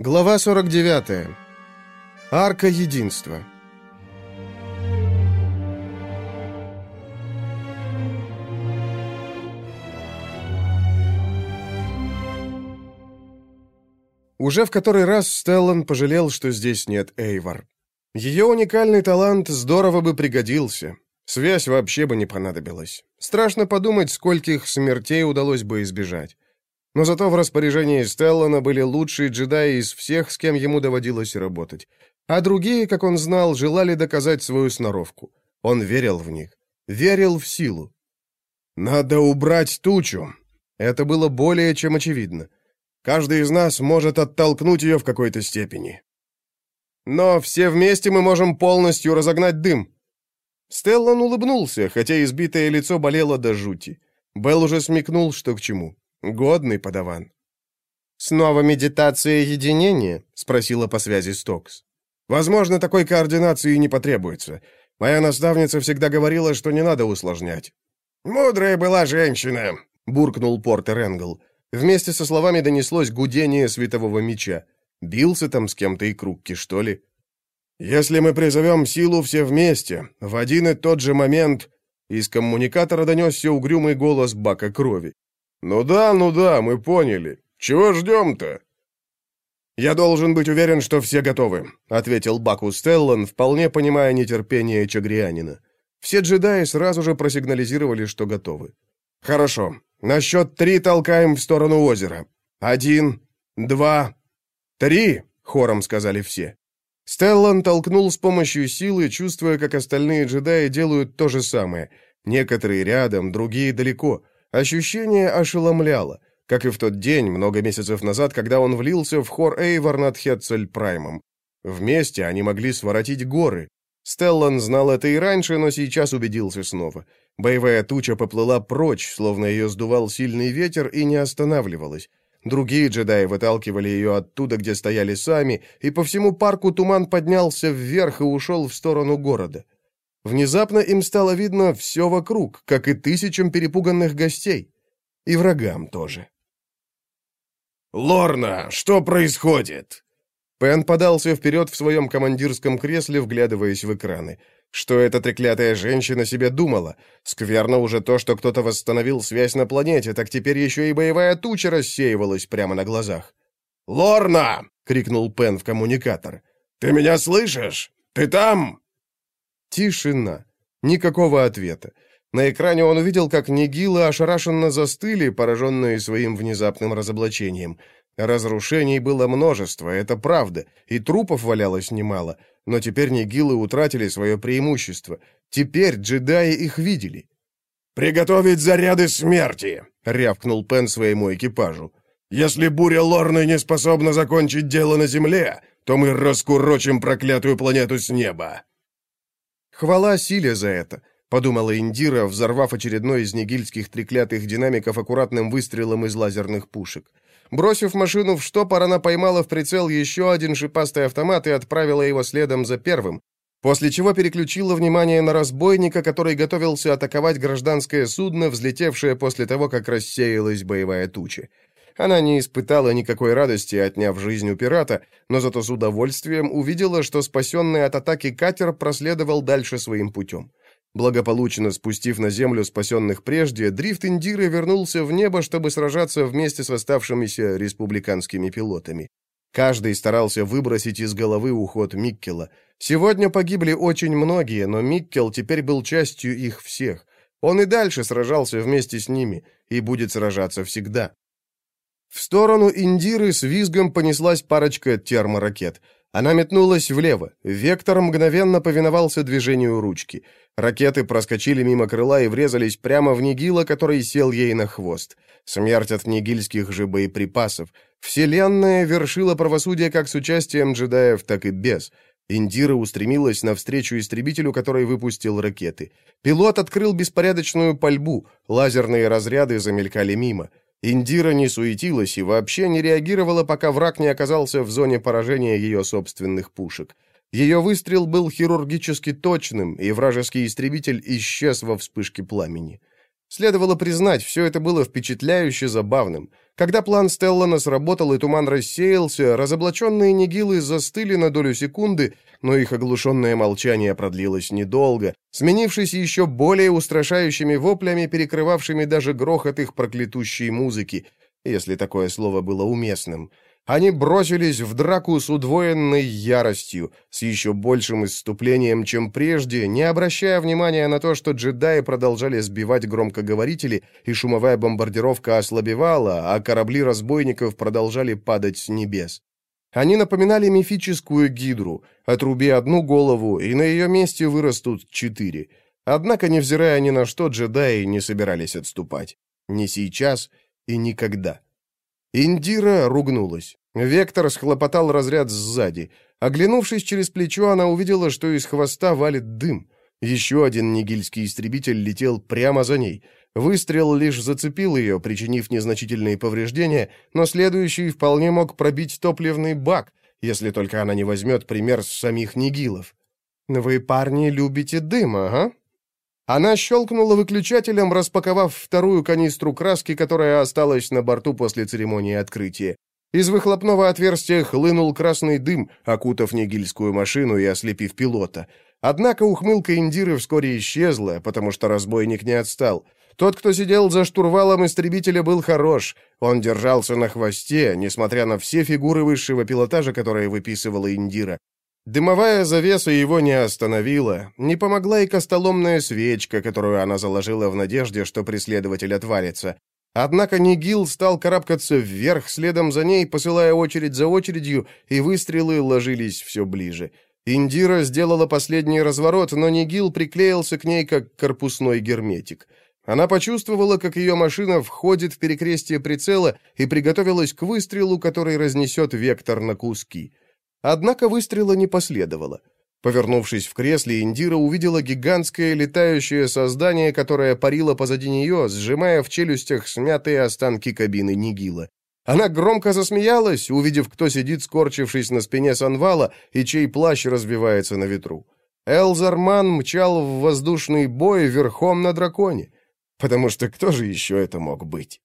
Глава 49. Арка единства. Уже в который раз Стеллан пожалел, что здесь нет Эйвор. Ее уникальный талант здорово бы пригодился. Связь вообще бы не понадобилась. Страшно подумать, скольких смертей удалось бы избежать. Но зато в распоряжении Стеллана были лучшие джедаи из всех, с кем ему доводилось работать. А другие, как он знал, желали доказать свою сноровку. Он верил в них. Верил в силу. «Надо убрать тучу!» Это было более чем очевидно. Каждый из нас может оттолкнуть ее в какой-то степени. Но все вместе мы можем полностью разогнать дым. Стеллан улыбнулся, хотя избитое лицо болело до жути. Белл уже смекнул, что к чему. Годный подаван. «Снова медитация единения?» — спросила по связи Стокс. «Возможно, такой координации не потребуется. Моя наставница всегда говорила, что не надо усложнять». «Мудрая была женщина», — буркнул Портер Энгл. Вместе со словами донеслось гудение светового меча. Бился там с кем-то и Крукки, что ли? «Если мы призовем силу все вместе, в один и тот же момент...» Из коммуникатора донесся угрюмый голос бака крови. «Ну да, ну да, мы поняли. Чего ждем-то?» «Я должен быть уверен, что все готовы», — ответил Баку Стеллан, вполне понимая нетерпение Чагрианина. Все джедаи сразу же просигнализировали, что готовы. «Хорошо. На счет три толкаем в сторону озера. Один, два, три!» — хором сказали все. Стеллан толкнул с помощью силы, чувствуя, как остальные джедаи делают то же самое. Некоторые рядом, другие далеко — Ощущение ошеломляло, как и в тот день, много месяцев назад, когда он влился в хор Эйвор над Хетцель Праймом. Вместе они могли своротить горы. Стеллан знал это и раньше, но сейчас убедился снова. Боевая туча поплыла прочь, словно ее сдувал сильный ветер, и не останавливалась. Другие джедаи выталкивали ее оттуда, где стояли сами, и по всему парку туман поднялся вверх и ушел в сторону города. Внезапно им стало видно все вокруг, как и тысячам перепуганных гостей. И врагам тоже. «Лорна, что происходит?» Пен подался вперед в своем командирском кресле, вглядываясь в экраны. Что эта треклятая женщина себе думала? Скверно уже то, что кто-то восстановил связь на планете, так теперь еще и боевая туча рассеивалась прямо на глазах. «Лорна!» — крикнул Пен в коммуникатор. «Ты меня слышишь? Ты там?» Тишина. Никакого ответа. На экране он увидел, как Нигилы ошарашенно застыли, пораженные своим внезапным разоблачением. Разрушений было множество, это правда, и трупов валялось немало, но теперь Нигилы утратили свое преимущество. Теперь джедаи их видели. «Приготовить заряды смерти!» — рявкнул Пен своему экипажу. «Если буря Лорны не способна закончить дело на Земле, то мы раскурочим проклятую планету с неба!» «Хвала силе за это», — подумала Индира, взорвав очередной из нигильских треклятых динамиков аккуратным выстрелом из лазерных пушек. Бросив машину в штопор, она поймала в прицел еще один шипастый автомат и отправила его следом за первым, после чего переключила внимание на разбойника, который готовился атаковать гражданское судно, взлетевшее после того, как рассеялась боевая туча. Она не испытала никакой радости, отняв жизнь у пирата, но зато с удовольствием увидела, что спасенный от атаки катер проследовал дальше своим путем. Благополучно спустив на землю спасенных прежде, дрифт Индиры вернулся в небо, чтобы сражаться вместе с оставшимися республиканскими пилотами. Каждый старался выбросить из головы уход Миккела. Сегодня погибли очень многие, но Миккел теперь был частью их всех. Он и дальше сражался вместе с ними и будет сражаться всегда. В сторону Индиры с визгом понеслась парочка терморакет. Она метнулась влево. Вектор мгновенно повиновался движению ручки. Ракеты проскочили мимо крыла и врезались прямо в Нигила, который сел ей на хвост. Смерть от нигильских же боеприпасов. Вселенная вершила правосудие как с участием джедаев, так и без. Индира устремилась навстречу истребителю, который выпустил ракеты. Пилот открыл беспорядочную пальбу. Лазерные разряды замелькали мимо. Индира не суетилась и вообще не реагировала, пока враг не оказался в зоне поражения ее собственных пушек. Ее выстрел был хирургически точным, и вражеский истребитель исчез во вспышке пламени. Следовало признать, все это было впечатляюще забавным. Когда план Стеллана сработал и туман рассеялся, разоблаченные нигилы застыли на долю секунды, но их оглушенное молчание продлилось недолго, сменившись еще более устрашающими воплями, перекрывавшими даже грохот их проклятущей музыки, если такое слово было уместным. Они бросились в драку с удвоенной яростью, с еще большим исступлением, чем прежде, не обращая внимания на то, что джедаи продолжали сбивать громкоговорители, и шумовая бомбардировка ослабевала, а корабли разбойников продолжали падать с небес. Они напоминали мифическую гидру. Отруби одну голову, и на ее месте вырастут четыре. Однако, невзирая ни на что, джедаи не собирались отступать. Ни сейчас и никогда. Индира ругнулась. Вектор схлопотал разряд сзади. Оглянувшись через плечо, она увидела, что из хвоста валит дым. Еще один нигильский истребитель летел прямо за ней. Выстрел лишь зацепил ее, причинив незначительные повреждения, но следующий вполне мог пробить топливный бак, если только она не возьмет пример с самих нигилов. «Вы, парни, любите дым, ага?» Она щелкнула выключателем, распаковав вторую канистру краски, которая осталась на борту после церемонии открытия. Из выхлопного отверстия хлынул красный дым, окутав нигильскую машину и ослепив пилота. Однако ухмылка Индиры вскоре исчезла, потому что разбойник не отстал. Тот, кто сидел за штурвалом истребителя, был хорош. Он держался на хвосте, несмотря на все фигуры высшего пилотажа, которые выписывала Индира. Дымовая завеса его не остановила, не помогла и костоломная свечка, которую она заложила в надежде, что преследователь отвалится. Однако Нигил стал карабкаться вверх, следом за ней, посылая очередь за очередью, и выстрелы ложились все ближе. Индира сделала последний разворот, но Нигил приклеился к ней, как корпусной герметик. Она почувствовала, как ее машина входит в перекрестие прицела и приготовилась к выстрелу, который разнесет вектор на куски. Однако выстрела не последовало. Повернувшись в кресле, Индира увидела гигантское летающее создание, которое парило позади нее, сжимая в челюстях смятые останки кабины Нигила. Она громко засмеялась, увидев, кто сидит, скорчившись на спине Санвала, и чей плащ разбивается на ветру. Элзарман мчал в воздушный бой верхом на драконе. Потому что кто же еще это мог быть?